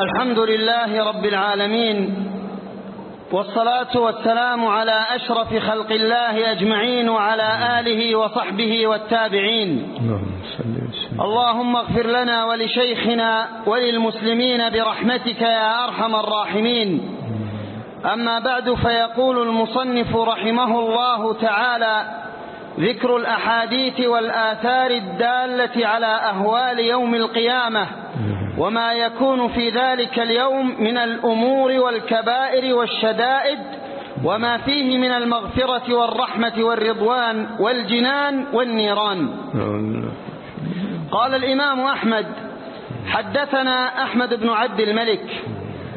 الحمد لله رب العالمين والصلاة والسلام على أشرف خلق الله أجمعين وعلى آله وصحبه والتابعين. اللهم اغفر لنا ولشيخنا وللمسلمين برحمتك يا أرحم الراحمين. أما بعد فيقول المصنف رحمه الله تعالى ذكر الأحاديث والآثار الدالة على أهوال يوم القيامة. وما يكون في ذلك اليوم من الأمور والكبائر والشدائد وما فيه من المغفرة والرحمة والرضوان والجنان والنيران. قال الإمام أحمد حدثنا أحمد بن عبد الملك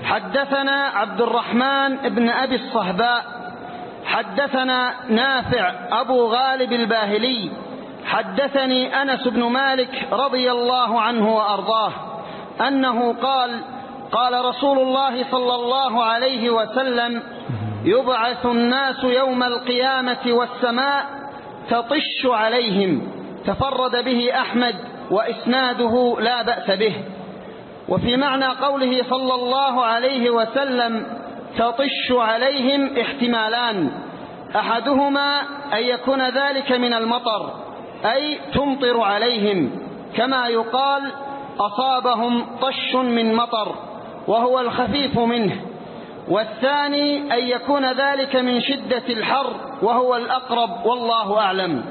حدثنا عبد الرحمن بن أبي الصهباء حدثنا نافع أبو غالب الباهلي حدثني أنس بن مالك رضي الله عنه وأرضاه. أنه قال قال رسول الله صلى الله عليه وسلم يبعث الناس يوم القيامة والسماء تطش عليهم تفرد به أحمد وإسناده لا بأس به. وفي معنى قوله صلى الله عليه وسلم تطش عليهم احتمالان أحدهما أن يكون ذلك من المطر أي تمطر عليهم كما يقال أصابهم طش من مطر وهو الخفيف منه والثاني أن يكون ذلك من شدة الحر وهو الأقرب والله أعلم.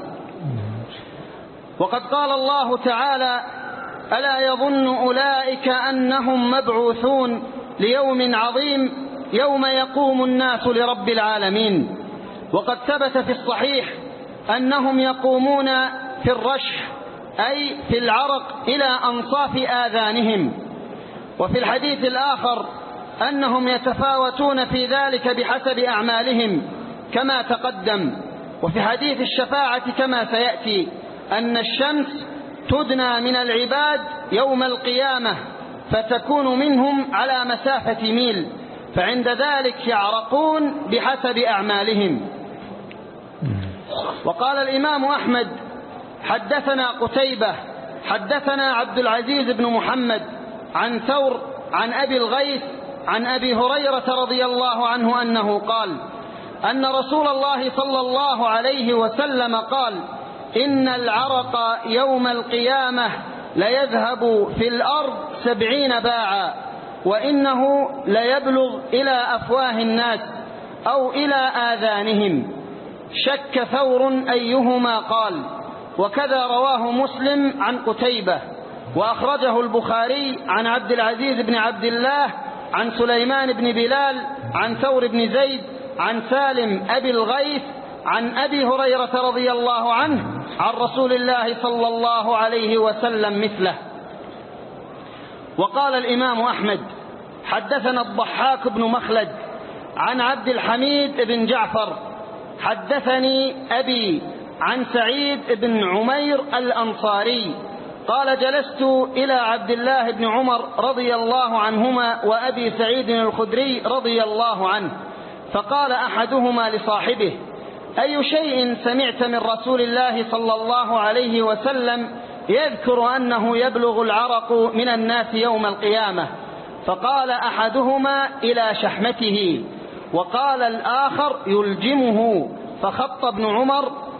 وقد قال الله تعالى ألا يظن أولئك أنهم مبعوثون ليوم عظيم يوم يقوم الناس لرب العالمين. وقد ثبت في الصحيح أنهم يقومون في الرشح أي في العرق إلى أنصاف آذانهم. وفي الحديث الآخر أنهم يتفاوتون في ذلك بحسب أعمالهم كما تقدم. وفي حديث الشفاعة كما سيأتي أن الشمس تدنى من العباد يوم القيامة فتكون منهم على مسافة ميل فعند ذلك يعرقون بحسب أعمالهم. وقال الإمام أحمد حدثنا قتيبة حدثنا عبد العزيز بن محمد عن ثور عن أبي الغيث عن أبي هريرة رضي الله عنه أنه قال أن رسول الله صلى الله عليه وسلم قال إن العرق يوم القيامة ليذهب في الأرض سبعين باعا وإنه ليبلغ إلى أفواه الناس أو إلى آذانهم. شك ثور أيهما قال وكذا رواه مسلم عن قتيبة وأخرجه البخاري عن عبد العزيز بن عبد الله عن سليمان بن بلال عن ثور بن زيد عن سالم أبي الغيث عن أبي هريرة رضي الله عنه عن رسول الله صلى الله عليه وسلم مثله. وقال الإمام أحمد حدثنا الضحاك بن مخلد عن عبد الحميد بن جعفر حدثني أبي عن سعيد بن عمير الأنصاري قال جلست إلى عبد الله بن عمر رضي الله عنهما وأبي سعيد الخدري رضي الله عنه فقال أحدهما لصاحبه أي شيء سمعت من رسول الله صلى الله عليه وسلم يذكر أنه يبلغ العرق من الناس يوم القيامة؟ فقال أحدهما إلى شحمته وقال الآخر يلجمه فخط ابن عمر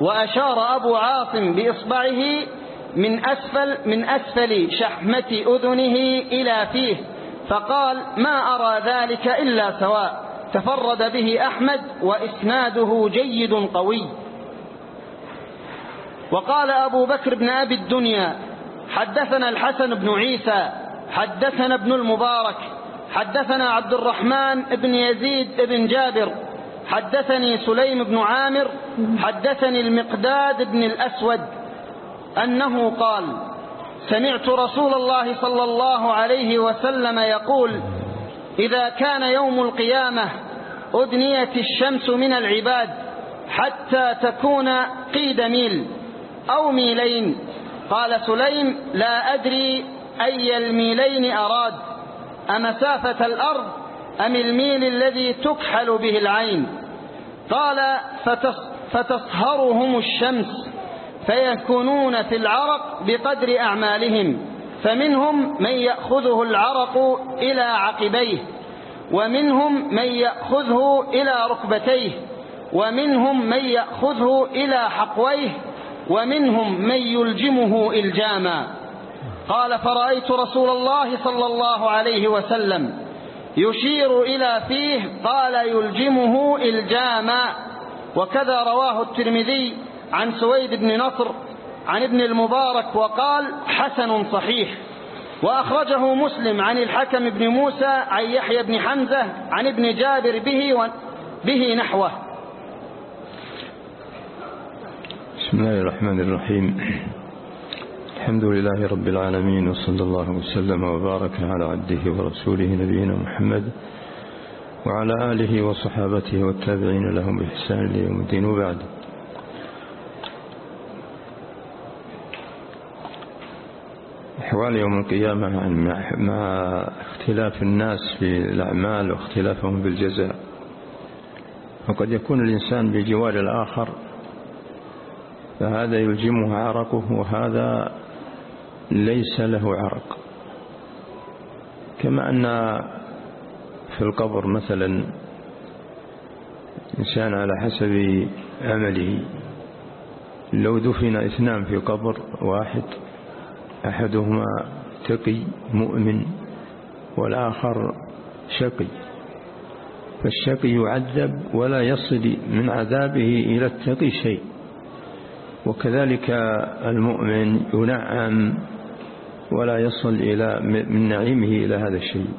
وأشار أبو عاصم بإصبعه من أسفل, من أسفل شحمة أذنه إلى فيه فقال ما أرى ذلك إلا سواء تفرد به أحمد وإسناده جيد قوي. وقال أبو بكر بن أبي الدنيا حدثنا الحسن بن عيسى حدثنا ابن المبارك حدثنا عبد الرحمن بن يزيد بن جابر حدثني سليم بن عامر حدثني المقداد بن الأسود أنه قال سمعت رسول الله صلى الله عليه وسلم يقول إذا كان يوم القيامة أدنيت الشمس من العباد حتى تكون قيد ميل أو ميلين. قال سليم لا أدري أي الميلين أراد. أمسافة الأرض أم الميل الذي تكحل به العين؟ قال فتصهرهم الشمس فيكونون في العرق بقدر أعمالهم فمنهم من يأخذه العرق إلى عقبيه ومنهم من يأخذه إلى ركبتيه ومنهم من يأخذه إلى حقويه ومنهم من يلجمه إلجاما. قال فرأيت رسول الله صلى الله عليه وسلم يشير إلى فيه قال يلجمه إلجاما وكذا رواه الترمذي عن سويد بن نصر عن ابن المبارك وقال حسن صحيح. وأخرجه مسلم عن الحكم بن موسى عن يحيى بن حمزة عن ابن جابر به, به نحوه. بسم الله الرحمن الرحيم. الحمد لله رب العالمين وصلى الله وسلم وبارك على عبده ورسوله نبينا محمد وعلى آله وصحابته والتابعين لهم بإحسان ليوم الدين. وبعد أحوال يوم القيامة مع اختلاف الناس في الأعمال واختلافهم بالجزاء وقد يكون الإنسان بجوار الآخر فهذا يلجمه عرقه وهذا ليس له عرق. كما أن في القبر مثلا إنسان على حسب عمله لو دفن اثنان في قبر واحد أحدهما تقي مؤمن والآخر شقي. فالشقي يعذب ولا يصل من عذابه إلى التقي شيء. وكذلك المؤمن ينعم ولا يصل إلى من نعيمه إلى هذا الشيء.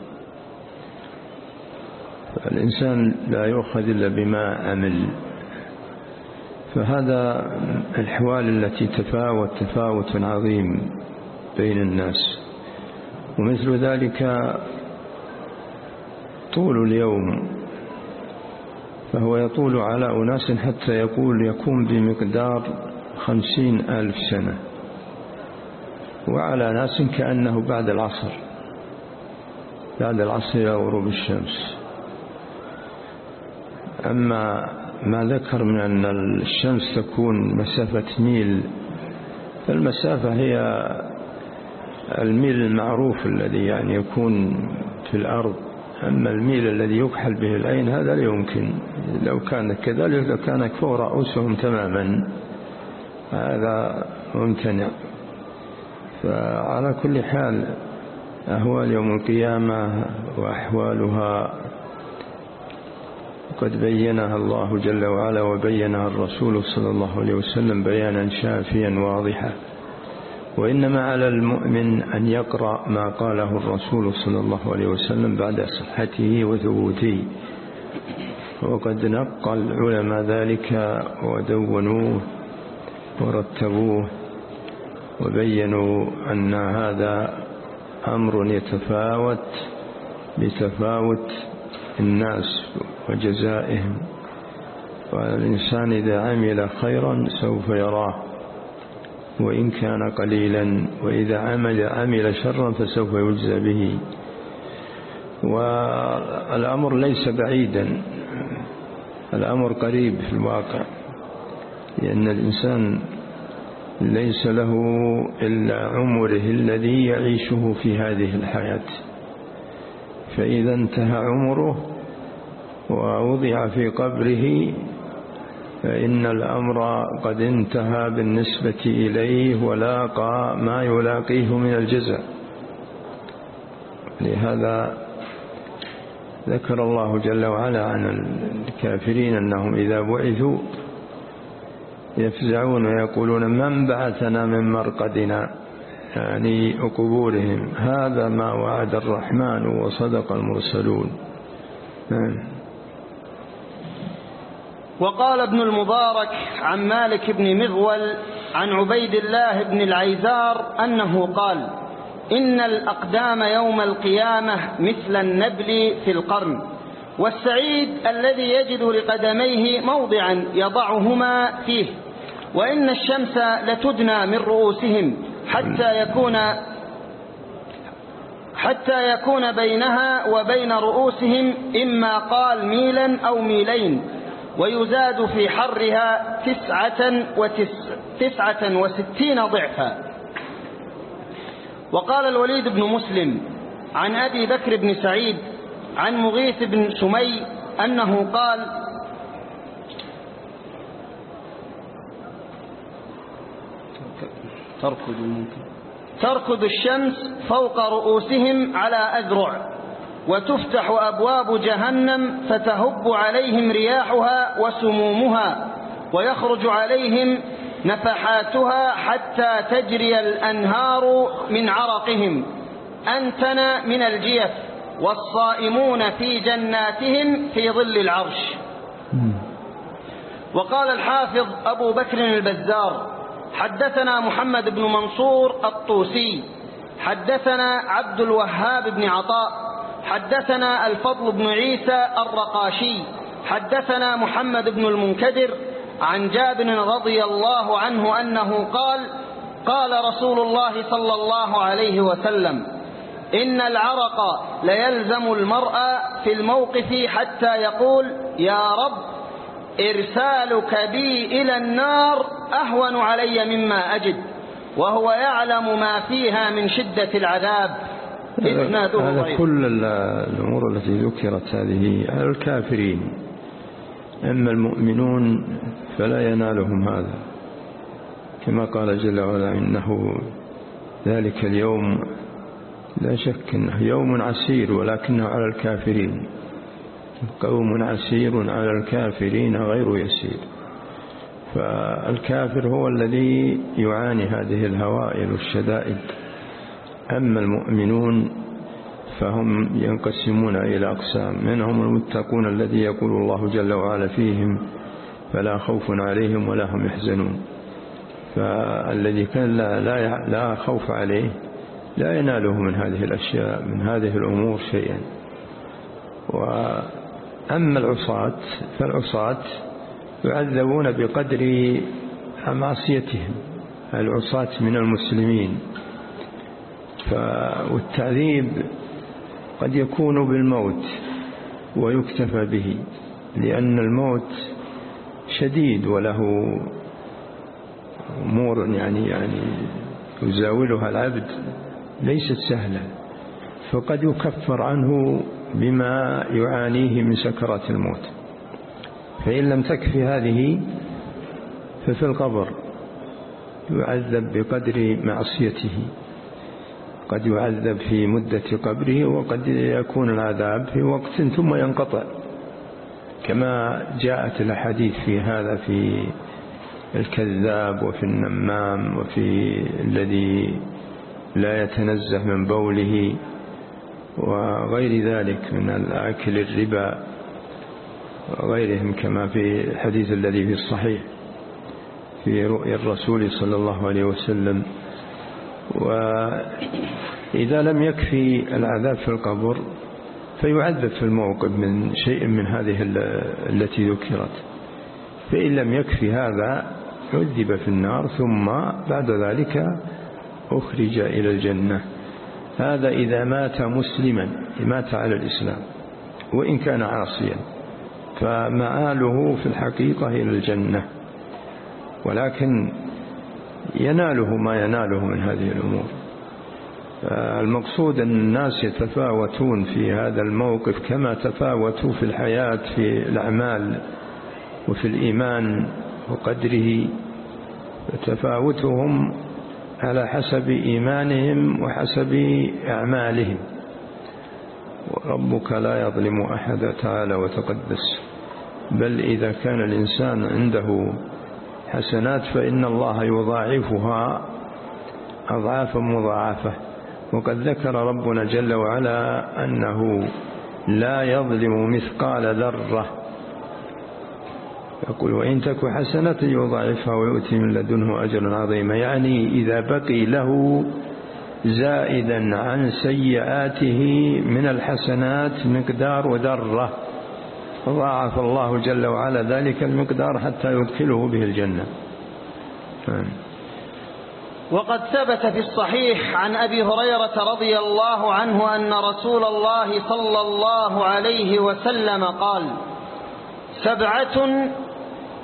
الإنسان لا يؤخذ إلا بما عمل فهذا الحوال التي تفاوت تفاوت عظيم بين الناس. ومثل ذلك طول اليوم. فهو يطول على أناس حتى يقول يكون بمقدار خمسين ألف سنة. وعلى ناس كأنه بعد العصر بعد العصر إلى غروب الشمس. أما ما ذكر من أن الشمس تكون مسافة ميل فالمسافة هي الميل المعروف الذي يعني يكون في الأرض. أما الميل الذي يكحل به العين هذا لا يمكن. لو كان كذلك لكان كفور رؤوسهم تماما هذا ممتنع فعلى كل حال أهوال يوم القيامة وأحوالها قد بينها الله جل وعلا وبينها الرسول صلى الله عليه وسلم بيانا شافيا واضحا. وإنما على المؤمن أن يقرأ ما قاله الرسول صلى الله عليه وسلم بعد صحته وثبوته. وقد نقل العلماء ذلك ودونوه ورتبوه. وبينوا أن هذا أمر يتفاوت بتفاوت الناس وجزائهم. والإنسان إذا عمل خيرا سوف يراه وإن كان قليلا وإذا عمل عمل شرا فسوف يجزى به. والأمر ليس بعيدا الأمر قريب في الواقع لأن الإنسان ليس له إلا عمره الذي يعيشه في هذه الحياة. فإذا انتهى عمره ووضع في قبره فإن الأمر قد انتهى بالنسبة إليه ولاقى ما يلاقيه من الجزاء لهذا ذكر الله جل وعلا عن الكافرين أنهم إذا بعثوا يفزعون ويقولون من بعثنا من مرقدنا؟ يعني قبورهم. هذا ما وعد الرحمن وصدق المرسلون. نعم. وقال ابن المبارك عن مالك بن مغول عن عبيد الله بن العيزار أنه قال إن الأقدام يوم القيامة مثل النبل في القرن والسعيد الذي يجد لقدميه موضعا يضعهما فيه. وإن الشمس لتدنى من رؤوسهم حتى يكون حتى يكون بينها وبين رؤوسهم إما قال ميلا أو ميلين ويزاد في حرها تسعة, وتس تسعة وستين ضعفا. وقال الوليد بن مسلم عن أبي بكر بن سعيد عن مغيث بن سمي أنه قال تركض ممكن تركض الشمس فوق رؤوسهم على أذرع وتفتح أبواب جهنم فتهب عليهم رياحها وسمومها ويخرج عليهم نفحاتها حتى تجري الأنهار من عرقهم. أنتن من الجيف والصائمون في جناتهم في ظل العرش. وقال الحافظ أبو بكر البزار حدثنا محمد بن منصور الطوسي حدثنا عبد الوهاب بن عطاء حدثنا الفضل بن عيسى الرقاشي حدثنا محمد بن المنكدر عن جابر رضي الله عنه أنه قال قال رسول الله صلى الله عليه وسلم إن العرق ليلزم المرء في الموقف حتى يقول يا رب إرسالك بي إلى النار أهون علي مما أجد وهو يعلم ما فيها من شدة العذاب. هذا كل الأمور التي ذكرت هذه. على الكافرين. أما المؤمنون فلا ينالهم هذا. كما قال جل وعلا إنه ذلك اليوم لا شك أنه يوم عسير ولكنه على الكافرين. قوم عسير على الكافرين غير يسير. فالكافر هو الذي يعاني هذه الهوائل والشدائد. أما المؤمنون فهم ينقسمون إلى أقسام. منهم المتقون الذي يقول الله جل وعلا فيهم فلا خوف عليهم ولا هم يحزنون. فالذي كان لا, لا, لا خوف عليه لا يناله من هذه الأشياء من هذه الأمور شيئا. وأما العصاة فالعصاة يعذبون بقدر معصيتهم العصاة من المسلمين. والتعذيب قد يكون بالموت ويكتفى به لأن الموت شديد وله أمور يعني يعني يزاولها العبد ليست سهلة فقد يكفر عنه بما يعانيه من سكرات الموت. فإن لم تكفي هذه ففي القبر يعذب بقدر معصيته. قد يعذب في مدة قبره وقد يكون العذاب في وقت ثم ينقطع. كما جاءت الأحاديث في هذا في الكذاب وفي النمام وفي الذي لا يتنزه من بوله. وغير ذلك من الأكل الربا وغيرهم كما في الحديث الذي في الصحيح في رؤيا الرسول صلى الله عليه وسلم. وإذا لم يكفي العذاب في القبر فيعذب في الموقف من شيء من هذه التي ذكرت. فإن لم يكفي هذا عذب في النار ثم بعد ذلك أخرج إلى الجنة. هذا إذا مات مسلما مات على الإسلام وإن كان عاصيا. فمآله في الحقيقة إلى الجنة. ولكن يناله ما يناله من هذه الأمور. المقصود أن الناس يتفاوتون في هذا الموقف كما تفاوتوا في الحياة في الأعمال وفي الإيمان وقدره. تفاوتهم على حسب إيمانهم وحسب أعمالهم. وربك لا يظلم أحد تعالى وتقدس. بل إذا كان الإنسان عنده حسنات فإن الله يضاعفها أضعافا مضاعفة. وقد ذكر ربنا جل وعلا أنه لا يظلم مثقال ذرة يقول وإن تك حسنة يضاعفها ويؤتي من لدنه أجرا عظيما. يعني إذا بقي له زائدا عن سيئاته من الحسنات مقدار وذرة ضاعف الله جل وعلا ذلك المقدار حتى يدخله به الجنة. نعم. وقد ثبت في الصحيح عن أبي هريرة رضي الله عنه أن رسول الله صلى الله عليه وسلم قال سبعة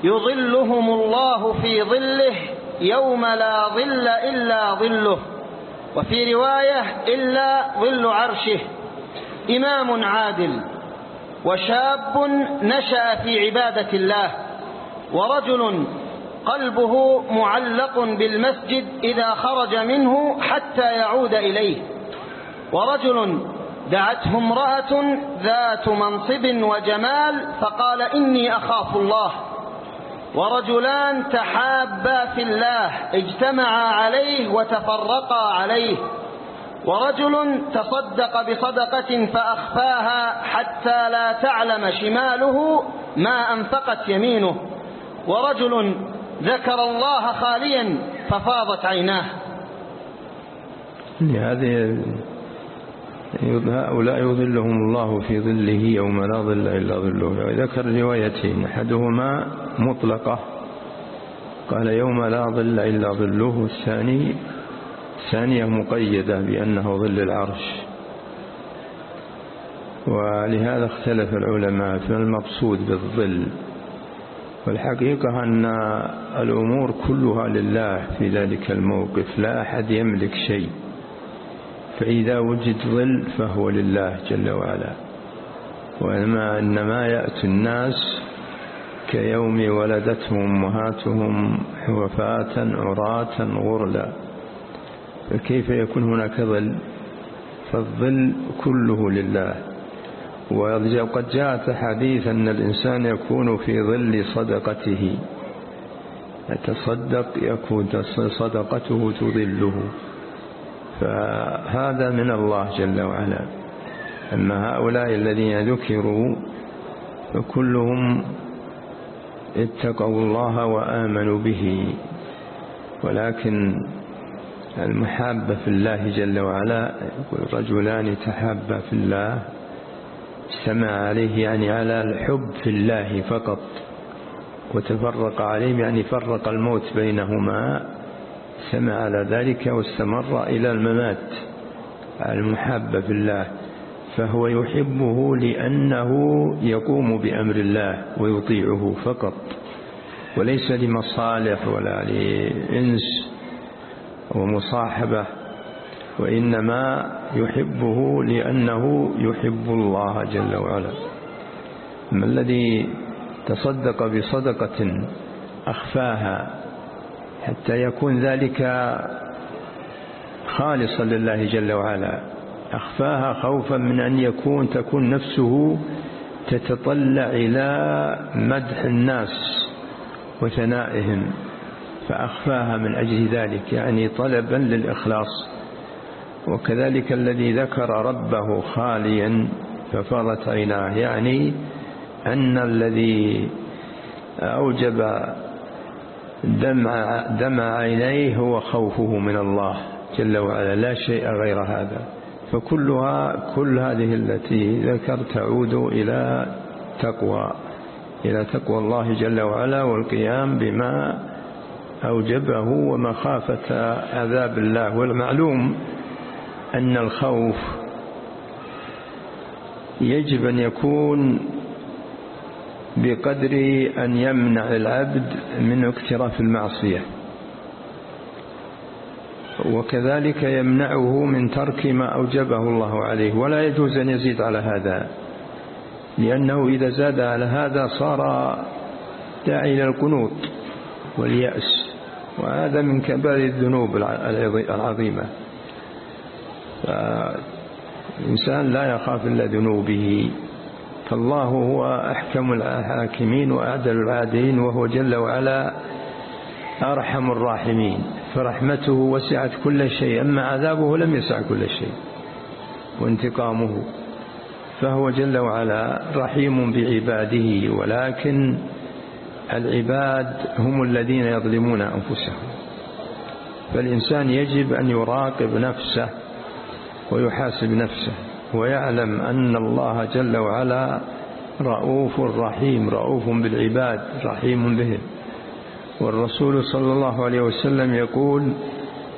يظلهم الله في ظله يوم لا ظل إلا ظله وفي رواية إلا ظل عرشه. إمام عادل وشاب نشأ في عبادة الله ورجل قلبه معلق بالمسجد إذا خرج منه حتى يعود إليه ورجل دعته امرأة ذات منصب وجمال فقال إني أخاف الله. ورجلان تحابا في الله اجتمعا عليه وتفرقا عليه. ورجل تصدق بصدقة فأخفاها حتى لا تعلم شماله ما أنفقت يمينه. ورجل ذكر الله خاليا ففاضت عيناه. هذه هؤلاء يظلهم الله في ظله يوم لا ظل إلا ظله. ذكر روايتين أحدهما مطلقة قال يوم لا ظل إلا ظله الثاني ثانية مقيدة بأنه ظل العرش. ولهذا اختلف العلماء في المقصود بالظل. والحقيقة أن الأمور كلها لله في ذلك الموقف لا أحد يملك شيء. فإذا وجد ظل فهو لله جل وعلا. وإنما إنما يأتي الناس كيوم ولدتهم أمهاتهم حوفاة عراة غرلا. فكيف يكون هناك ظل؟ فالظل كله لله. وقد جاءت حديث أن الإنسان يكون في ظل صدقته. يتصدق يكون صدقته تظله. فهذا من الله جل وعلا. أما هؤلاء الذين ذكروا فكلهم اتقوا الله وآمنوا به. ولكن المحابة في الله جل وعلا يقول رجلان تحابا في الله اجتمع عليه يعني على الحب في الله فقط وتفرق عليهم يعني فرق الموت بينهما. سمع على ذلك واستمر إلى الممات المحبة في الله فهو يحبه لأنه يقوم بأمر الله ويطيعه فقط وليس لمصالح ولا لإنس ومصاحبة وإنما يحبه لأنه يحب الله جل وعلا. ما الذي تصدق بصدقة أخفاها حتى يكون ذلك خالصا لله جل وعلا. أخفاها خوفا من أن يكون تكون نفسه تتطلع إلى مدح الناس وثنائهم فأخفاها من أجل ذلك يعني طلبا للإخلاص. وكذلك الذي ذكر ربه خاليا ففرت عيناه يعني أن الذي أوجب دمع, دمع عينيه هو خوفه من الله جل وعلا لا شيء غير هذا. فكلها كل هذه التي ذكر تعود إلى تقوى إلى تقوى الله جل وعلا والقيام بما أوجبه ومخافة عذاب الله. والمعلوم أن الخوف يجب أن يكون بقدر أن يمنع العبد من اقتراف المعصية. وكذلك يمنعه من ترك ما أوجبه الله عليه. ولا يجوز أن يزيد على هذا لأنه إذا زاد على هذا صار داعي إلى القنوط واليأس وهذا من كبار الذنوب العظيمة. فالإنسان لا يخاف إلا ذنوبه. فالله هو أحكم الحاكمين وأعدل العادلين وهو جل وعلا أرحم الراحمين. فرحمته وسعت كل شيء. أما عذابه لم يسع كل شيء وانتقامه. فهو جل وعلا رحيم بعباده ولكن العباد هم الذين يظلمون أنفسهم. فالإنسان يجب أن يراقب نفسه ويحاسب نفسه. ويعلم أن الله جل وعلا رؤوف رحيم رؤوف بالعباد رحيم بهم. والرسول صلى الله عليه وسلم يقول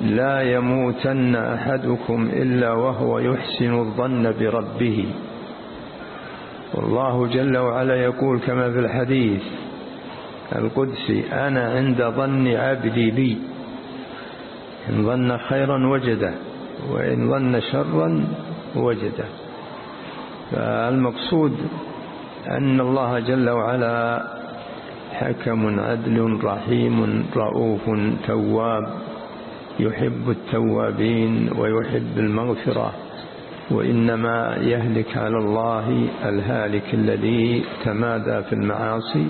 لا يموتن أحدكم إلا وهو يحسن الظن بربه. والله جل وعلا يقول كما في الحديث القدسي أنا عند ظن عبدي بي. إن ظن خيرا وجده وإن ظن شرا وجده. فالمقصود أن الله جل وعلا حكم عدل رحيم رؤوف تواب يحب التوابين ويحب المغفرة وإنما يهلك على الله الهالك الذي تمادى في المعاصي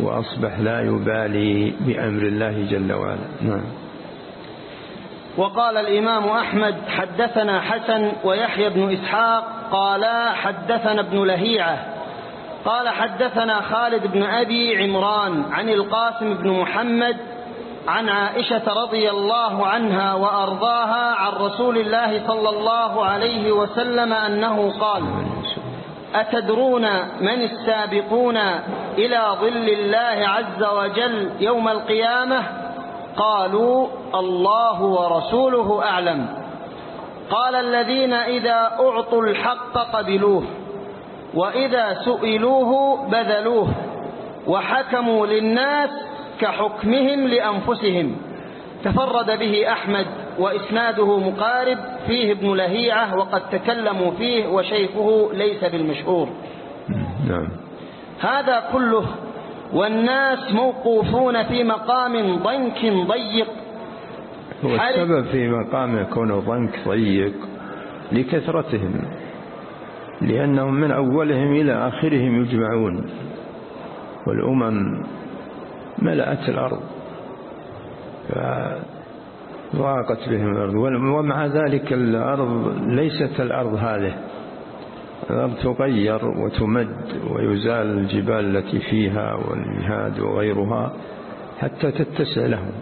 وأصبح لا يبالي بأمر الله جل وعلا. نعم. وقال الإمام أحمد حدثنا حسن ويحيى بن إسحاق قالا حدثنا ابن لهيعة قال حدثنا خالد بن أبي عمران عن القاسم بن محمد عن عائشة رضي الله عنها وأرضاها عن رسول الله صلى الله عليه وسلم أنه قال أتدرون من السابقون إلى ظل الله عز وجل يوم القيامة؟ قالوا الله ورسوله أعلم. قال الذين إذا أعطوا الحق قبلوه وإذا سئلوه بذلوه وحكموا للناس كحكمهم لأنفسهم. تفرد به أحمد وإسناده مقارب فيه ابن لهيعة وقد تكلموا فيه وشيخه ليس بالمشهور. نعم. هذا كله والناس موقوفون في مقام ضنك ضيق. هو السبب في مقام يكون ضنك ضيق لكثرتهم لأنهم من أولهم إلى آخرهم يجمعون. والأمم ملأت الأرض فضاقت بهم الأرض. ومع ذلك الأرض ليست الأرض هذه. الأرض تغير وتمد ويزال الجبال التي فيها والمهاد وغيرها حتى تتسع لهم.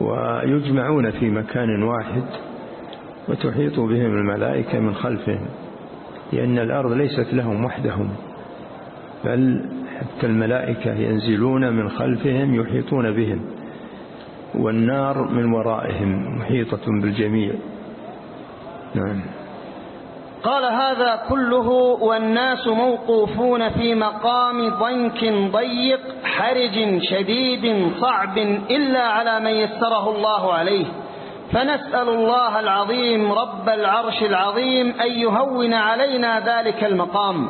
ويجمعون في مكان واحد وتحيط بهم الملائكة من خلفهم لأن الأرض ليست لهم وحدهم بل حتى الملائكة ينزلون من خلفهم يحيطون بهم والنار من ورائهم محيطة بالجميع. نعم. قال هذا كله والناس موقوفون في مقام ضنك ضيق حرج شديد صعب إلا على من يسره الله عليه. فنسأل الله العظيم رب العرش العظيم أن يهون علينا ذلك المقام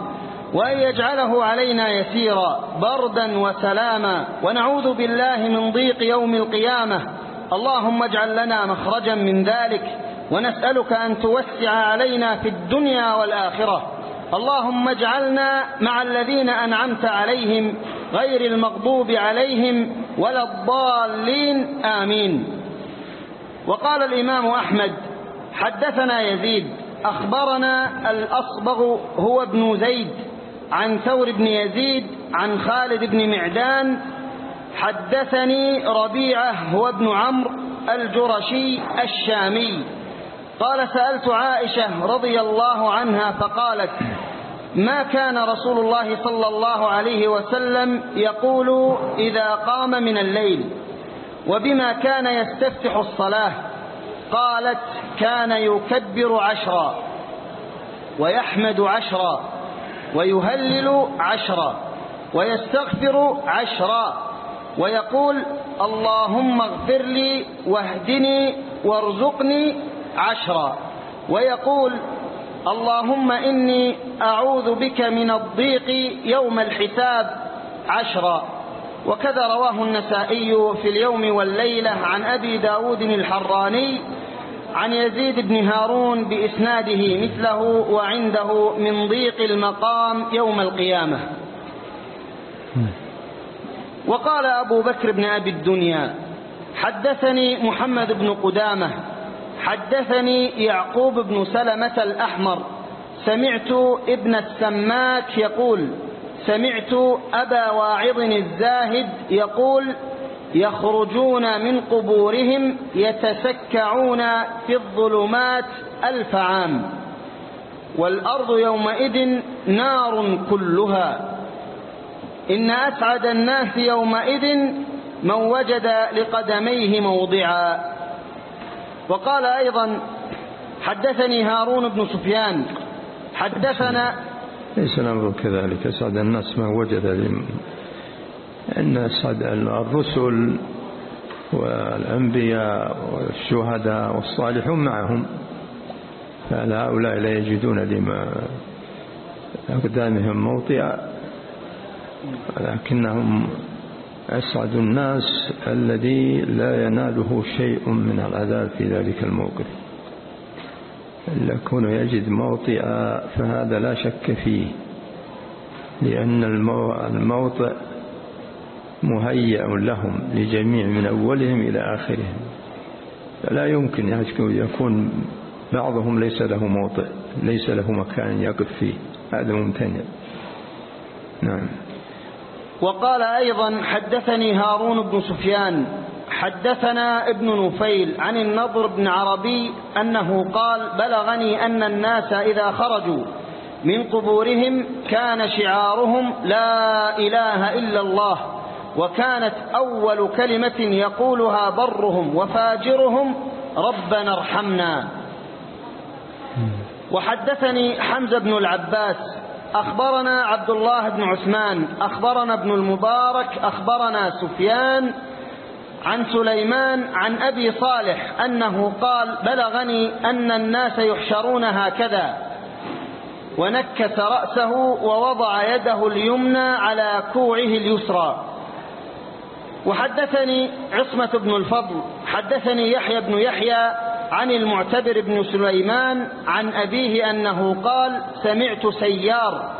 وأن يجعله علينا يسيرا بردا وسلاما. ونعوذ بالله من ضيق يوم القيامة. اللهم اجعل لنا مخرجا من ذلك. ونسألك أن توسع علينا في الدنيا والآخرة. اللهم اجعلنا مع الذين أنعمت عليهم غير المغضوب عليهم ولا الضالين. آمين. وقال الإمام أحمد حدثنا يزيد أخبرنا الأصبغ هو ابن زيد عن ثور بن يزيد عن خالد بن معدان. حدثني ربيعة هو ابن عمرو الجرشي الشامي. قال سألت عائشة رضي الله عنها فقالت ما كان رسول الله صلى الله عليه وسلم يقول إذا قام من الليل وبما كان يستفتح الصلاة قالت كان يكبر عشرا ويحمد عشرا ويهلل عشرا ويستغفر عشرا ويقول اللهم اغفر لي واهدني وارزقني عشرا ويقول اللهم إني أعوذ بك من الضيق يوم الحساب عشرا وكذا رواه النسائي في اليوم والليلة عن أبي داود الحراني عن يزيد بن هارون بإسناده مثله وعنده من ضيق المقام يوم القيامة. وقال أبو بكر بن أبي الدنيا حدثني محمد بن قدامة حدثني يعقوب بن سلمة الأحمر. سمعت ابن السماك يقول سمعت أبا واعظ الزاهد يقول يخرجون من قبورهم يتسكعون في الظلمات ألف عام. والأرض يومئذ نار كلها. إن أسعد الناس يومئذ من وجد لقدميه موضعا. وقال أيضا حدثني هارون بن سفيان حدثنا ليس الأمر كذلك. أسعد الناس ما وجد أن أسعد الرسل والأنبياء والشهداء والصالحون معهم فهؤلاء لا يجدون لما أقدامهم موطئا ولكنهم أسعد الناس الذي لا يناله شيء من العذاب في ذلك الموقف. يكون يجد موطئا؟ فهذا لا شك فيه لأن الموطئ مهيأ لهم لجميع من أولهم إلى آخرهم. فلا يمكن يكون بعضهم ليس له موطئ ليس له مكان يقف فيه هذا ممتنع. نعم. وقال أيضا حدثني هارون بن سفيان حدثنا ابن نفيل عن النضر بن عربي أنه قال بلغني أن الناس إذا خرجوا من قبورهم كان شعارهم لا إله إلا الله وكانت أول كلمة يقولها برهم وفاجرهم ربنا ارحمنا. وحدثني حمزة بن العباس أخبرنا عبد الله بن عثمان أخبرنا ابن المبارك أخبرنا سفيان عن سليمان عن أبي صالح أنه قال بلغني أن الناس يحشرون هكذا. ونكس رأسه ووضع يده اليمنى على كوعه اليسرى. وحدثني عصمة بن الفضل حدثني يحيى بن يحيى عن المعتبر بن سليمان عن أبيه أنه قال سمعت سيار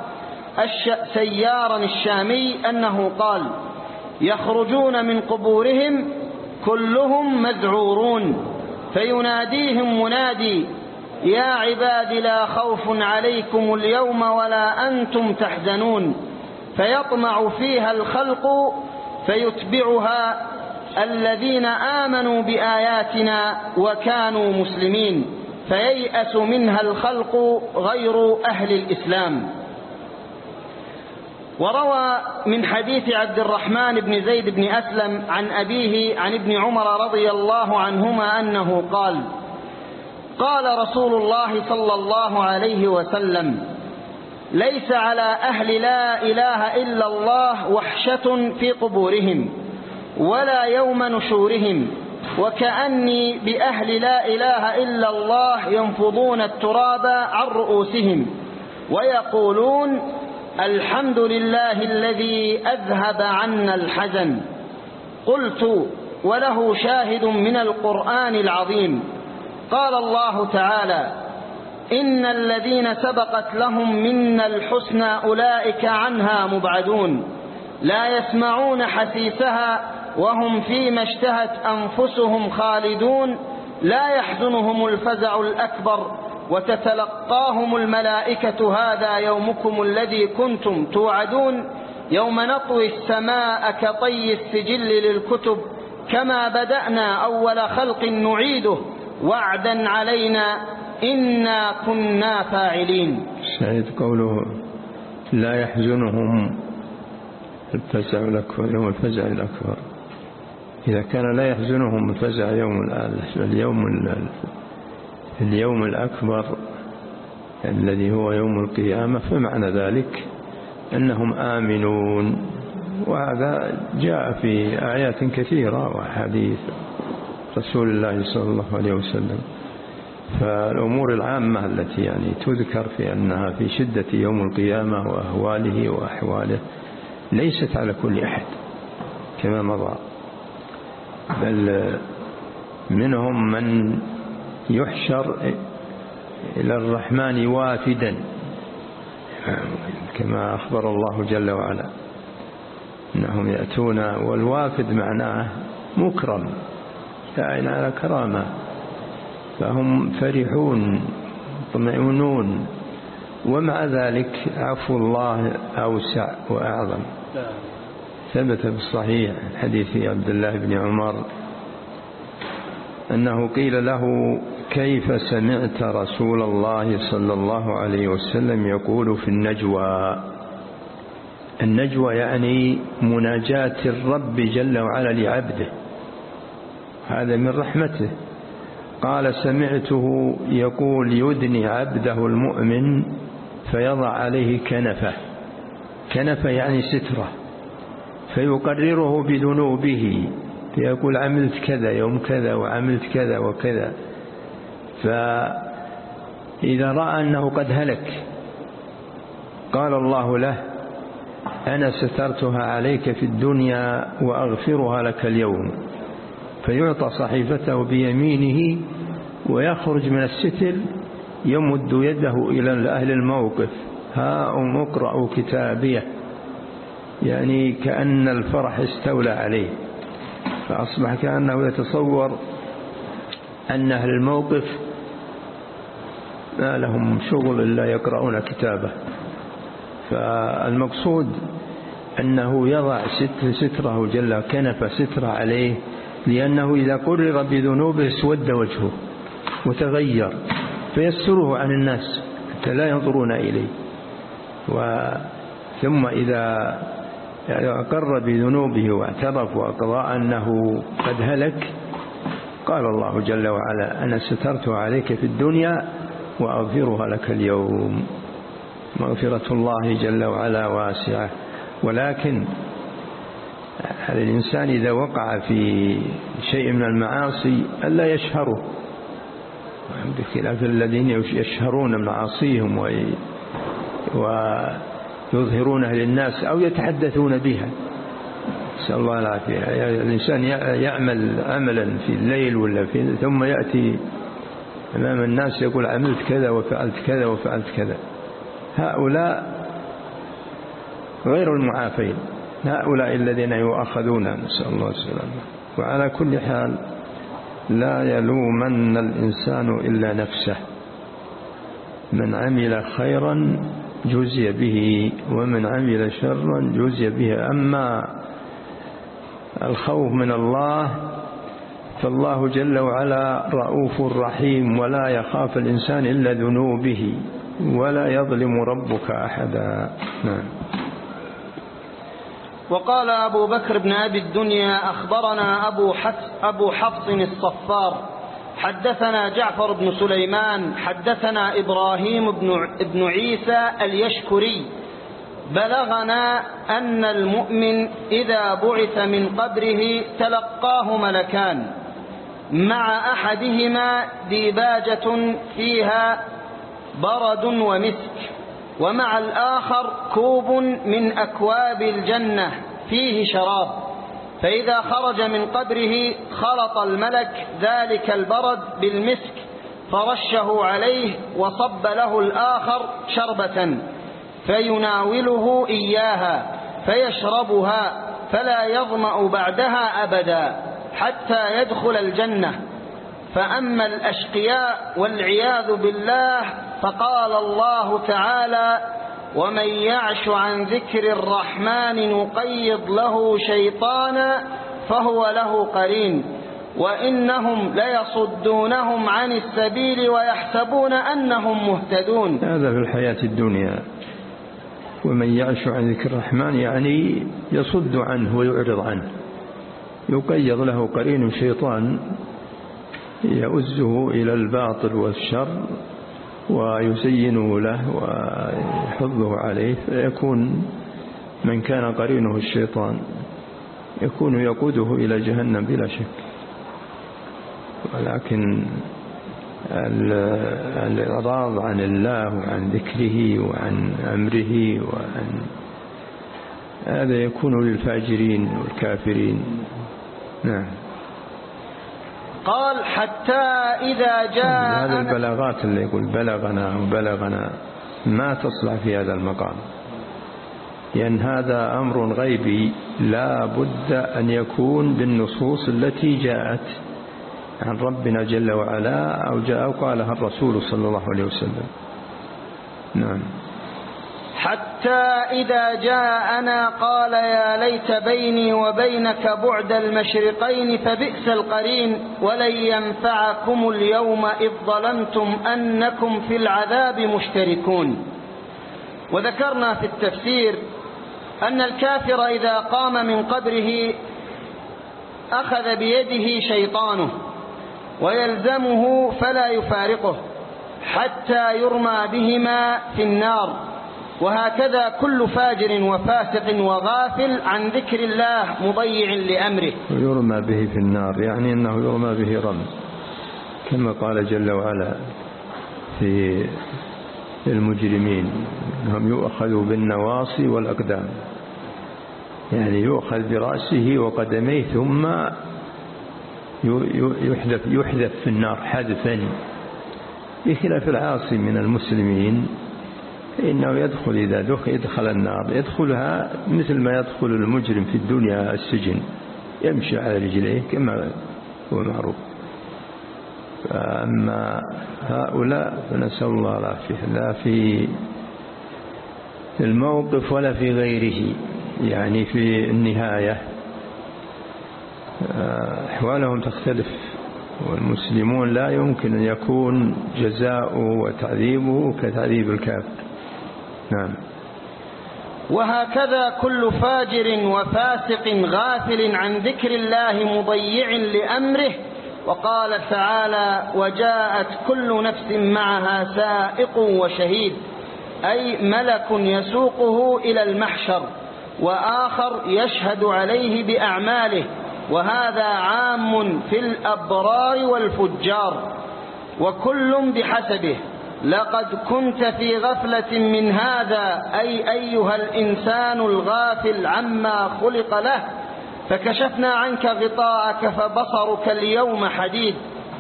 الش... سيارا الشامي أنه قال يخرجون من قبورهم كلهم مذعورون فيناديهم منادي يا عباد لا خوف عليكم اليوم ولا أنتم تحزنون فيطمع فيها الخلق فيتبعها الذين آمنوا بآياتنا وكانوا مسلمين فييأس منها الخلق غير أهل الإسلام. وروى من حديث عبد الرحمن بن زيد بن أسلم عن أبيه عن ابن عمر رضي الله عنهما أنه قال قال رسول الله صلى الله عليه وسلم ليس على أهل لا إله إلا الله وحشة في قبورهم. ولا يوم نشورهم وكأني بأهل لا إله إلا الله ينفضون التراب عن رؤوسهم ويقولون الحمد لله الذي أذهب عنا الحزن. قلت وله شاهد من القرآن العظيم. قال الله تعالى إن الذين سبقت لهم منا الحسنى أولئك عنها مبعدون. لا يسمعون حسيسها وهم فيما اشتهت أنفسهم خالدون لا يحزنهم الفزع الأكبر وتتلقاهم الملائكة هذا يومكم الذي كنتم توعدون يوم نطوي السماء كطي السجل للكتب كما بدأنا أول خلق نعيده وعدا علينا إنا كنا فاعلين. سعيد قوله لا يحزنهم الفزع الأكبر يوم الفزع الأكبر. إذا كان لا يحزنهم الفزع يوم اليوم اليوم الأكبر الذي هو يوم القيامة فمعنى ذلك أنهم آمنون. وهذا جاء في آيات كثيرة وحديث رسول الله صلى الله عليه وسلم. فالأمور العامة التي يعني تذكر في أنها في شدة يوم القيامة وأهواله وأحواله ليست على كل أحد كما مضى. بل منهم من يحشر إلى الرحمن وافدا كما أخبر الله جل وعلا. أنهم يأتون والوافد معناه مكرم داعٍ على كرامة. فهم فرحون طمئنون ومع ذلك عفو الله أوسع وأعظم. ثبت في الصحيح حديث عبد الله بن عمر أنه قيل له كيف سمعت رسول الله صلى الله عليه وسلم يقول في النجوى؟ النجوى يعني مناجاة الرب جل وعلا لعبده. هذا من رحمته. قال سمعته يقول يدني عبده المؤمن فيضع عليه كنفه. كنفه يعني سترة. فيقرره بذنوبه يقول عملت كذا يوم كذا وعملت كذا وكذا. فإذا رأى أنه قد هلك قال الله له أنا سترتها عليك في الدنيا وأغفرها لك اليوم. فيعطى صحيفته بيمينه ويخرج من الستر يمد يده إلى أهل الموقف. هاؤم اقرأوا كتابيه. يعني كأن الفرح استولى عليه فأصبح كأنه يتصور أن أهل الموقف ما لهم شغل إلا يقرؤون كتابه. فالمقصود أنه يضع ستر ستره جل كنف ستر عليه لأنه إذا قرر بذنوبه اسود وجهه وتغير فيستره عن الناس حتى لا ينظرون إليه. ثم إذا أقر بذنوبه واعترف وأقضى أنه قد هلك قال الله جل وعلا أنا سترت عليك في الدنيا وأغفرها لك اليوم. مغفرة الله جل وعلا واسعة. ولكن هذا الإنسان إذا وقع في شيء من المعاصي ألا يشهره. بخلاف الذين يشهرون معاصيهم ويظهرونها للناس أو يتحدثون بها. نسأل الله العافية. الإنسان يعمل عملا في الليل ولا في ثم يأتي أمام الناس يقول عملت كذا وفعلت كذا وفعلت كذا. هؤلاء غير المعافين. هؤلاء الذين يؤخذون نسأل الله السلامة. وعلى كل حال لا يلومن الإنسان إلا نفسه. من عمل خيرا جزي به ومن عمل شرا جزي به. أما الخوف من الله فالله جل وعلا رؤوف رحيم ولا يخاف الإنسان إلا ذنوبه ولا يظلم ربك أحدا. نعم. وقال أبو بكر بن أبي الدنيا أخبرنا أبو حفص, أبو حفص الصفار حدثنا جعفر بن سليمان حدثنا إبراهيم بن, عيسى اليشكري. بلغنا أن المؤمن إذا بعث من قبره تلقاه ملكان. مع أحدهما ديباجة فيها برد ومسك. ومع الآخر كوب من أكواب الجنة فيه شراب. فإذا خرج من قبره خلط الملك ذلك البرد بالمسك فرشه عليه وصب له الآخر شربة فيناوله إياها فيشربها فلا يظمأ بعدها أبدا حتى يدخل الجنة. فأما الأشقياء والعياذ بالله فقال الله تعالى ومن يعش عن ذكر الرحمن نقيض له شيطانا فهو له قرين وإنهم ليصدونهم عن السبيل ويحسبون أنهم مهتدون هذا في الحياة الدنيا. ومن يعش عن ذكر الرحمن يعني يصد عنه ويعرض عنه. يقيض له قرين شيطان يؤزه إلى الباطل والشر ويزينه له ويحضه عليه فيكون من كان قرينه الشيطان يكون يقوده إلى جهنم بلا شك. ولكن الإعراض عن الله وعن ذكره وعن أمره وعن هذا يكون للفاجرين والكافرين. نعم. قال حتى إذا جاء هذا البلاغات اللي يقول بلغنا وبلغنا ما تصلح في هذا المقام. لأن هذا أمر غيبي. لا بد أن يكون بالنصوص التي جاءت عن ربنا جل وعلا أو جاء وقالها الرسول صلى الله عليه وسلم. نعم. حتى إذا جاءنا قال يا ليت بيني وبينك بعد المشرقين فبئس القرين ولن ينفعكم اليوم إذ ظلمتم أنكم في العذاب مشتركون. وذكرنا في التفسير أن الكافر إذا قام من قبره أخذ بيده شيطانه ويلزمه فلا يفارقه حتى يرمى بهما في النار. وهكذا كل فاجر وفاسق وغافل عن ذكر الله مضيع لأمره. ويرمى به في النار يعني أنه يرمى به رمز. كما قال جل وعلا في المجرمين أنهم يؤخذوا بالنواصي والأقدام. يعني يؤخذ برأسه وقدميه ثم يحذف, يحذف في النار حذفا. بخلاف العاصي من المسلمين فإنه يدخل إذا دخل يدخل النار. يدخلها مثل ما يدخل المجرم في الدنيا السجن. يمشي على رجليه كما هو معروف. فأما هؤلاء فنسأل الله العافية. لا في الموقف ولا في غيره. يعني في النهاية. أحوالهم تختلف. والمسلمون لا يمكن أن يكون جزاؤه وتعذيبه كتعذيب الكافر. نعم. وهكذا كل فاجر وفاسق غافل عن ذكر الله مضيع لأمره وقال تعالى وجاءت كل نفس معها سائق وشهيد أي ملك يسوقه إلى المحشر وآخر يشهد عليه بأعماله وهذا عام في الأبرار والفجار وكل بحسبه. لقد كنت في غفلة من هذا أي أيها الإنسان الغافل عما خلق له فكشفنا عنك غطاءك فبصرك اليوم حديد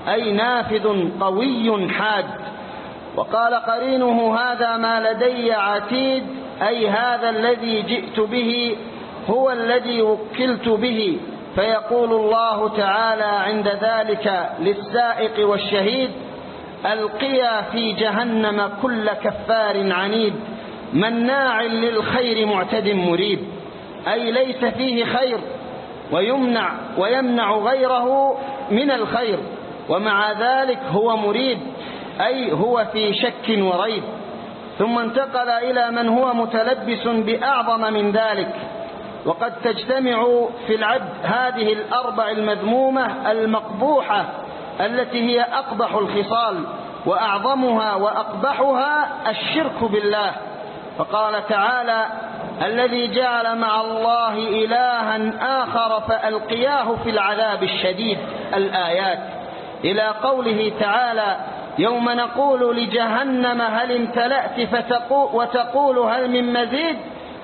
أي نافذ قوي حاد. وقال قرينه هذا ما لدي عتيد أي هذا الذي جئت به هو الذي وكلت به. فيقول الله تعالى عند ذلك للسائق والشهيد ألقيا في جهنم كل كفار عنيد مناع للخير معتد مريب. أي ليس فيه خير ويمنع ويمنع غيره من الخير ومع ذلك هو مريب أي هو في شك وريب. ثم انتقل إلى من هو متلبس بأعظم من ذلك. وقد تجتمع في العبد هذه الأربع المذمومة المقبوحة التي هي أقبح الخصال وأعظمها وأقبحها الشرك بالله. فقال تعالى الذي جعل مع الله إلها آخر فألقياه في العذاب الشديد. الآيات. إلى قوله تعالى يوم نقول لجهنم هل امتلأت فتقول وتقول هل من مزيد؟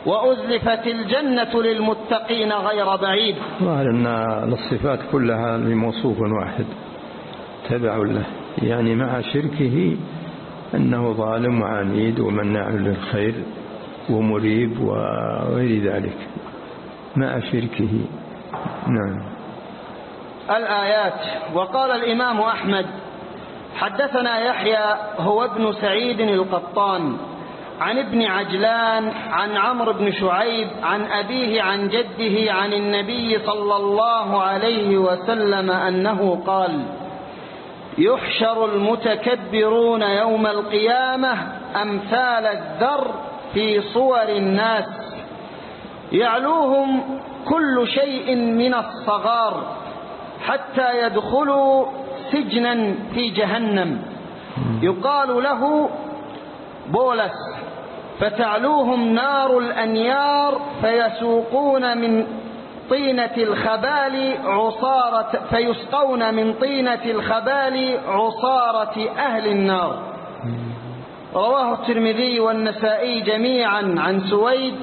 وأزلفت الجنة للمتقين غير بعيد. ظاهر أن الصفات كلها لموصوف واحد. تبع له يعني مع شركه أنه ظالم وعنيد ومناع للخير ومريب وغير ذلك. مع شركه. نعم. الآيات. وقال الإمام أحمد حدثنا يحيى هو ابن سعيد القطان عن ابن عجلان عن عمرو بن شعيب عن أبيه عن جده عن النبي صلى الله عليه وسلم أنه قال يحشر المتكبرون يوم القيامة أمثال الذر في صور الناس. يعلوهم كل شيء من الصغار حتى يدخلوا سجنا في جهنم. يقال له بولس فتعلوهم نار الأنيار فيسوقون من طينة الخبال عصارة فيسقون من طينة الخبال عصارة أهل النار. رواه الترمذي والنسائي جميعا عن سويد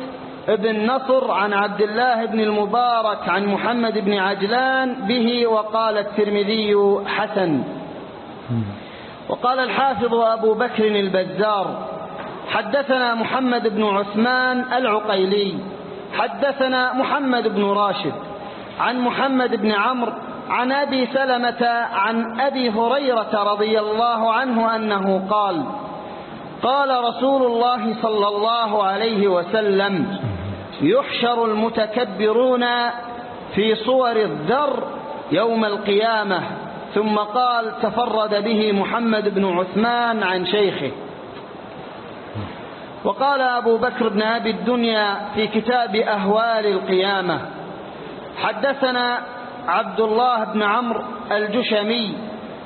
بن نصر عن عبد الله بن المبارك عن محمد بن عجلان به وقال الترمذي حسن. وقال الحافظ أبو بكر البزار حدثنا محمد بن عثمان العقيلي. حدثنا محمد بن راشد عن محمد بن عمرو عن أبي سلمة عن أبي هريرة رضي الله عنه أنه قال قال رسول الله صلى الله عليه وسلم يحشر المتكبرون في صور الذر يوم القيامة. ثم قال تفرد به محمد بن عثمان عن شيخه. وقال أبو بكر بن أبي الدنيا في كتاب أهوال القيامة حدثنا عبد الله بن عمرو الجشمي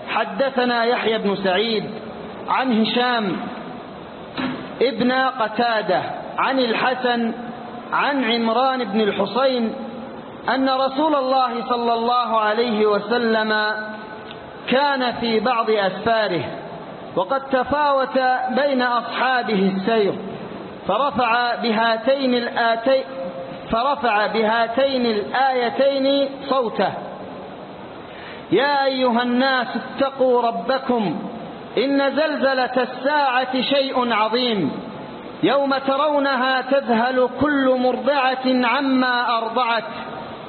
حدثنا يحيى بن سعيد عن هشام ابن قتادة عن الحسن عن عمران بن الحصين أن رسول الله صلى الله عليه وسلم كان في بعض أسفاره وقد تفاوت بين أصحابه السير. فرفع بهاتين الآتين فرفع بهاتين الآيتين صوته. يا أيها الناس اتقوا ربكم إن زلزلة الساعة شيء عظيم. يوم ترونها تذهل كل مرضعة عما أرضعت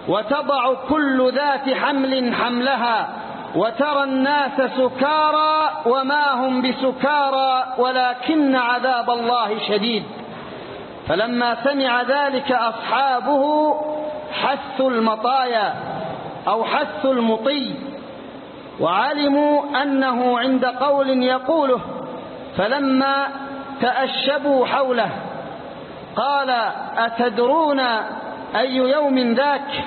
وتضع كل ذات حمل حملها وترى الناس سكارى وما هم بسكارى ولكن عذاب الله شديد. فلما سمع ذلك أصحابه حثوا المطايا أو حثوا المطي وعلموا أنه عند قول يقوله فلما تأشبوا حوله قال أتدرون أي يوم ذاك؟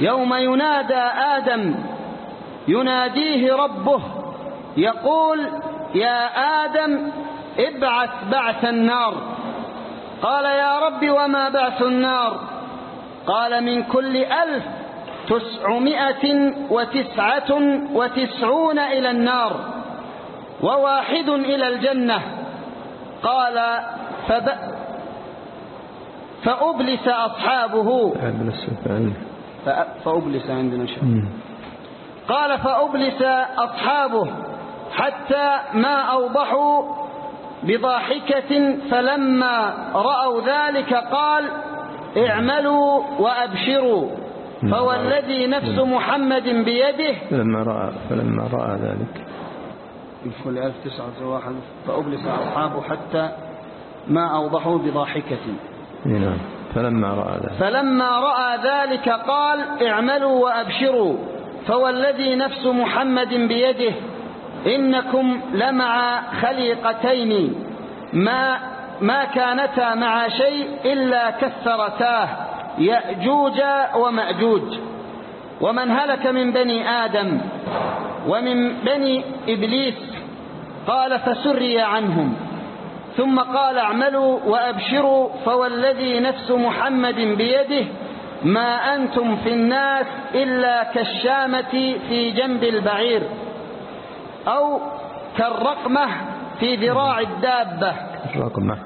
يوم ينادى آدم يناديه ربه يقول يا آدم ابعث بعث النار قال يا رب وما بعث النار؟ قال من كل ألف تسعمائة وتسعة وتسعون إلى النار وواحد إلى الجنة. قال فب... فأبلس أصحابه. فأبلس عندنا شيء قال فأبلس أصحابه حتى ما أوضحوا بضاحكة فلما رأوا ذلك قال اعملوا وأبشروا. فوالذي نفس محمد بيده. فلما رأى, فلما رأى ذلك. تسعة وأحد فأبلس أصحابه حتى ما أوضحوا بضاحكة. نعم. فلما رأى ذلك. فلما رأى ذلك قال اعملوا وأبشروا. فوالذي نفس محمد بيده. إنكم لمع خليقتين ما ما كانتا مع شيء إلا كثرتاه يأجوج ومأجوج. ومن هلك من بني آدم ومن بني إبليس قال فسري عنهم. ثم قال اعملوا وأبشروا فوالذي نفس محمد بيده ما أنتم في الناس إلا كالشامة في جنب البعير. أو كالرقمة في ذراع الدابة. الرقمة.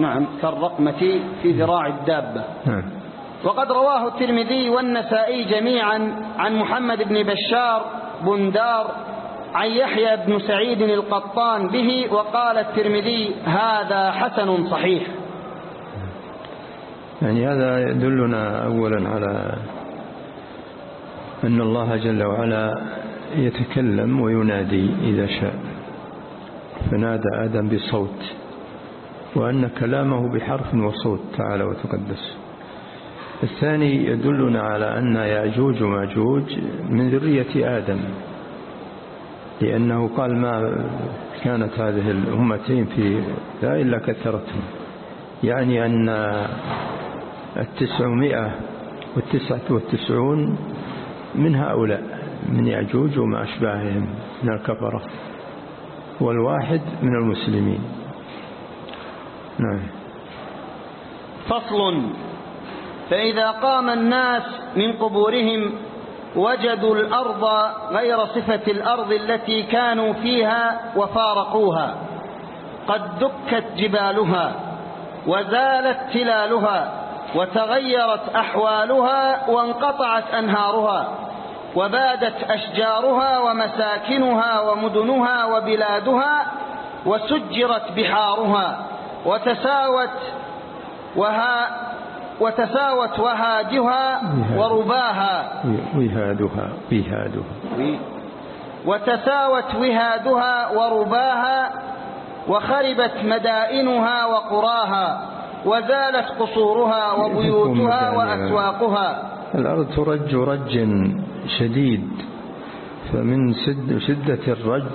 نعم كالرقمة في ذراع الدابة. نعم. وقد رواه الترمذي والنسائي جميعا عن محمد بن بشار بندار عن يحيى بن سعيد القطان به وقال الترمذي هذا حسن صحيح. يعني هذا يدلنا أولا على أن الله جل وعلا يتكلم وينادي إذا شاء. فنادى آدم بصوت وأن كلامه بحرف وصوت تعالى وتقدس. الثاني يدلنا على أن يأجوج وماجوج من ذرية آدم لأنه قال ما كانت هذه الأمتين في لا إلا كثرتهم. يعني أن التسعمائة والتسعة والتسعون من هؤلاء. من يأجوج وما أشباههم من الكفرة والواحد من المسلمين. نعم. فصل. فإذا قام الناس من قبورهم وجدوا الأرض غير صفة الأرض التي كانوا فيها وفارقوها قد دكت جبالها وزالت تلالها وتغيرت أحوالها وانقطعت أنهارها. وبادت أشجارها ومساكنها ومدنها وبلادها وسجرت بحارها وتساوت وها وتساوت وهادها ورباها. وهادها وهادها وتساوت وهادها ورباها وخربت مدائنها وقراها وزالت قصورها وبيوتها وأسواقها. الأرض ترج رج شديد فمن شدة الرج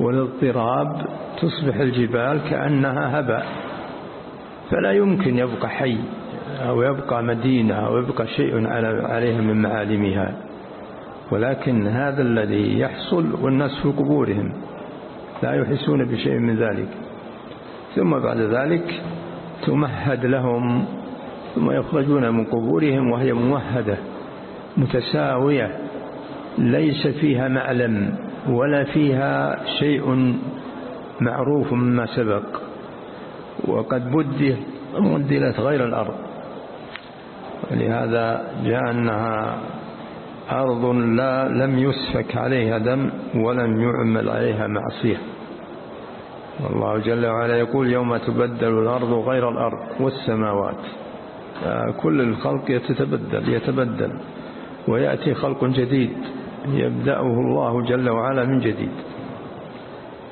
والاضطراب تصبح الجبال كأنها هباء فلا يمكن يبقى حي أو يبقى مدينة أو يبقى شيء عليها من معالمها. ولكن هذا الذي يحصل والناس في قبورهم لا يحسون بشيء من ذلك. ثم بعد ذلك تمهد لهم ثم يخرجون من قبورهم وهي ممهدة متساوية ليس فيها معلم ولا فيها شيء معروف مما سبق. وقد بدل مدلت غير الأرض. ولهذا جاء أنها أرض لا لم يسفك عليها دم ولم يعمل عليها معصية. والله جل وعلا يقول يوم تبدل الأرض غير الأرض والسماوات. كل الخلق يتبدل يتبدل ويأتي خلق جديد يبدأه الله جل وعلا من جديد.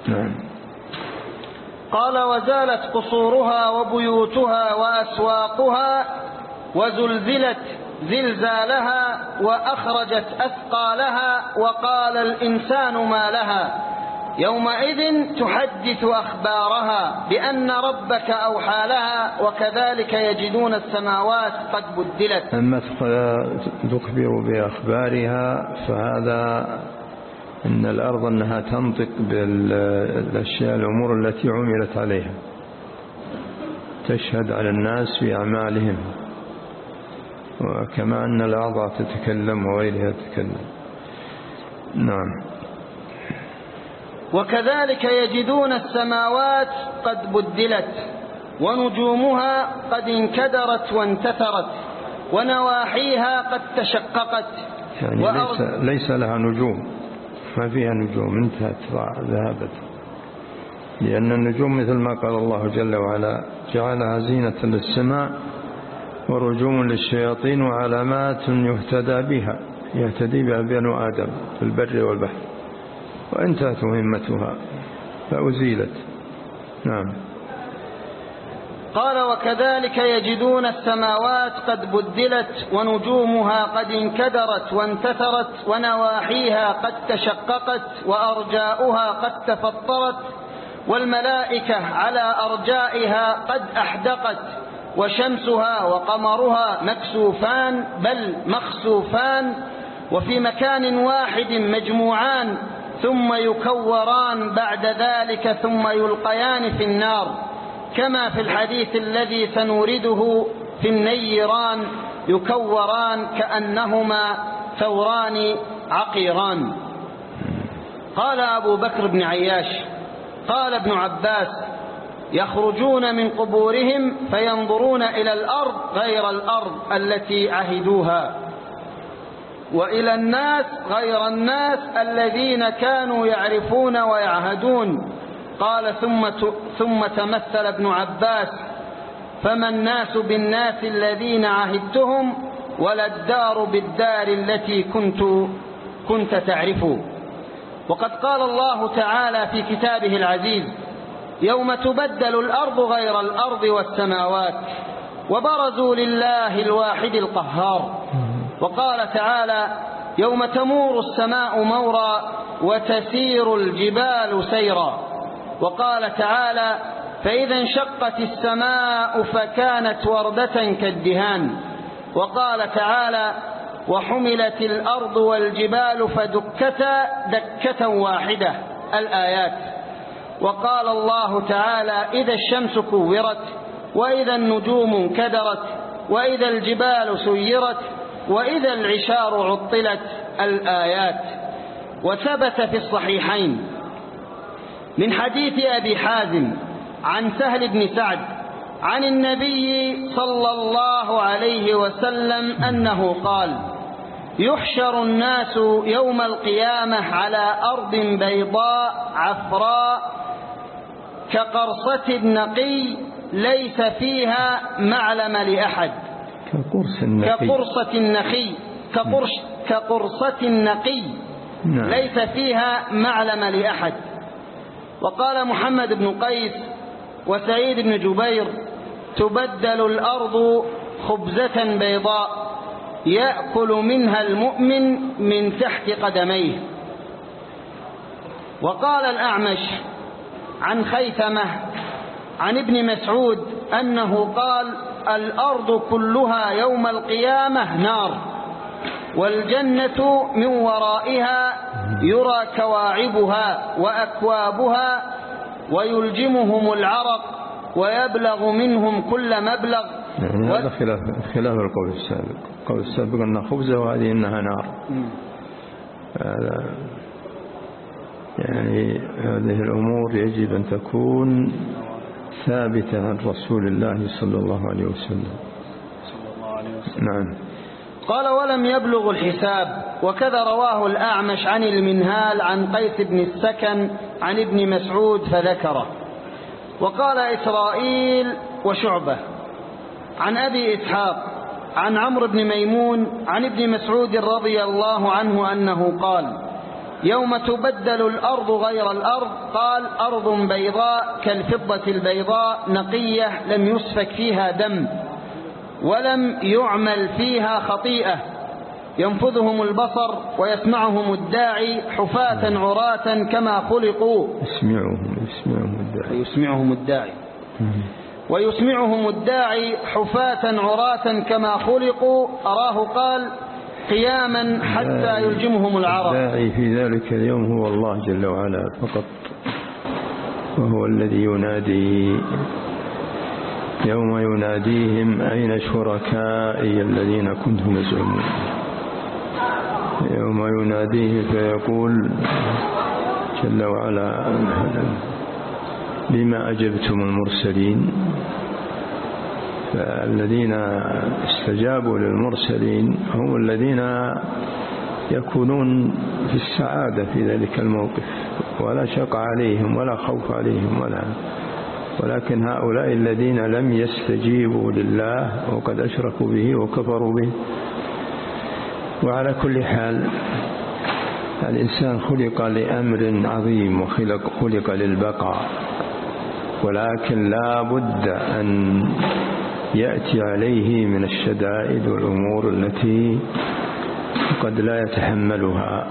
نعم. قال وزالت قصورها وبيوتها وأسواقها وزلزلت زلزالها وأخرجت أثقالها وقال الإنسان ما لها. يومئذ تحدث أخبارها بأن ربك أوحى لها وكذلك يجدون السماوات قد بدلت. أما تخبر بأخبارها فهذا أن الأرض أنها تنطق بالأشياء الأمور التي عملت عليها. تشهد على الناس في أعمالهم. وكما أن الأعضاء تتكلم وغيرها تتكلم. نعم. وكذلك يجدون السماوات قد بدلت ونجومها قد انكدرت وانتثرت ونواحيها قد تشققت يعني ليس, ليس لها نجوم. ما فيها نجوم. انتهت ذهبت. لأن النجوم مثل ما قال الله جل وعلا جعلها زينة للسماء ورجوم للشياطين وعلامات يهتدى بها يهتدي بها بنو آدم في البر والبحر. وانتهت مهمتها فأزيلت. نعم. قال وكذلك يجدون السماوات قد بدلت ونجومها قد انكدرت وانتثرت ونواحيها قد تشققت وأرجاؤها قد تفطرت والملائكة على أرجائها قد أحدقت وشمسها وقمرها مكسوفان بل مخسوفان وفي مكان واحد مجموعان ثم يكوران بعد ذلك ثم يلقيان في النار كما في الحديث الذي سنورده في النيران يكوران كأنهما ثوران عقيران. قال أبو بكر بن عياش قال ابن عباس يخرجون من قبورهم فينظرون إلى الأرض غير الأرض التي عهدوها. وإلى الناس غير الناس الذين كانوا يعرفون ويعهدون. قال ثم ثم تمثل ابن عباس فما الناس بالناس الذين عهدتهم ولا الدار بالدار التي كنت كنت تعرف وقد قال الله تعالى في كتابه العزيز يوم تبدل الأرض غير الأرض والسماوات وبرزوا لله الواحد القهار. وقال تعالى يوم تمور السماء مورا وتسير الجبال سيرا. وقال تعالى فإذا انشقت السماء فكانت وردة كالدهان. وقال تعالى وحملت الأرض والجبال فدكتا دكة واحدة. الآيات. وقال الله تعالى إذا الشمس كورت وإذا النجوم انكدرت وإذا الجبال سيرت وإذا العشار عطلت الآيات وثبت في الصحيحين. من حديث أبي حازم عن سهل بن سعد عن النبي صلى الله عليه وسلم أنه قال يحشر الناس يوم القيامة على أرض بيضاء عفراء كقرصة النقي ليس فيها معلم لأحد. كقرص النقي. كقرصة النخي كقرش كقرصة النقي. نعم. ليس فيها معلم لأحد. وقال محمد بن قيس وسعيد بن جبير تبدل الأرض خبزة بيضاء يأكل منها المؤمن من تحت قدميه. وقال الأعمش عن خيثمة عن ابن مسعود أنه قال الأرض كلها يوم القيامة نار والجنة من ورائها يرى كواعبها وأكوابها ويلجمهم العرق ويبلغ منهم كل مبلغ. يعني هذا خلاف خلاف القول السابق. القول السابق أنها خبزة وهذه أنها نار. هذا يعني هذه الأمور يجب أن تكون ثابتة عن رسول الله صلى الله عليه وسلم. نعم. قال ولم يبلغ الحساب. وكذا رواه الأعمش عن المنهال عن قيس بن السكن عن ابن مسعود فذكره. وقال إسرائيل وشعبة عن أبي إسحاق عن عمرو بن ميمون عن ابن مسعود رضي الله عنه أنه قال يوم تبدل الأرض غير الأرض قال أرض بيضاء كالفضة البيضاء نقية لم يسفك فيها دم ولم يعمل فيها خطيئة. ينفذهم البصر ويسمعهم الداعي حفاة عراة كما خلقوا. يسمعهم يسمعهم الداعي. ويسمعهم الداعي. ويسمعهم الداعي حفاة عراة كما خلقوا. أراه قال قياما حتى يلجمهم العرق الداعي في ذلك اليوم هو الله جل وعلا فقط وهو الذي ينادي. يوم يناديهم أين شركائي الذين كنتم تزعمون يوم يناديه فيقول جل وعلا بما أجبتم المرسلين؟ فالذين استجابوا للمرسلين هم الذين يكونون في السعادة في ذلك الموقف ولا شق عليهم ولا خوف عليهم ولا ولكن هؤلاء الذين لم يستجيبوا لله وقد أشركوا به وكفروا به وعلى كل حال الإنسان خلق لأمر عظيم وخلق خلق للبقاء ولكن لا بد أن يأتي عليه من الشدائد والأمور التي قد لا يتحملها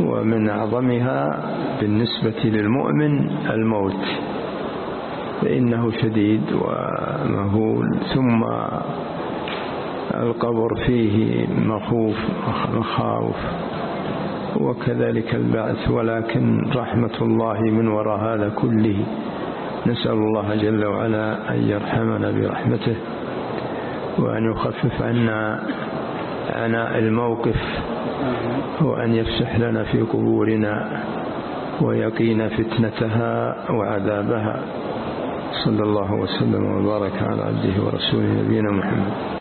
ومن أعظمها بالنسبة للمؤمن الموت فإنه شديد ومهول ثم القبر فيه مخوف مخاوف وكذلك البعث ولكن رحمة الله من وراء هذا كله. نسأل الله جل وعلا أن يرحمنا برحمته وأن يخفف عنا عناء الموقف وأن يفسح لنا في قبورنا ويقينا فتنتها وعذابها. صلى الله وسلم وبارك على عبده ورسوله نبينا محمد.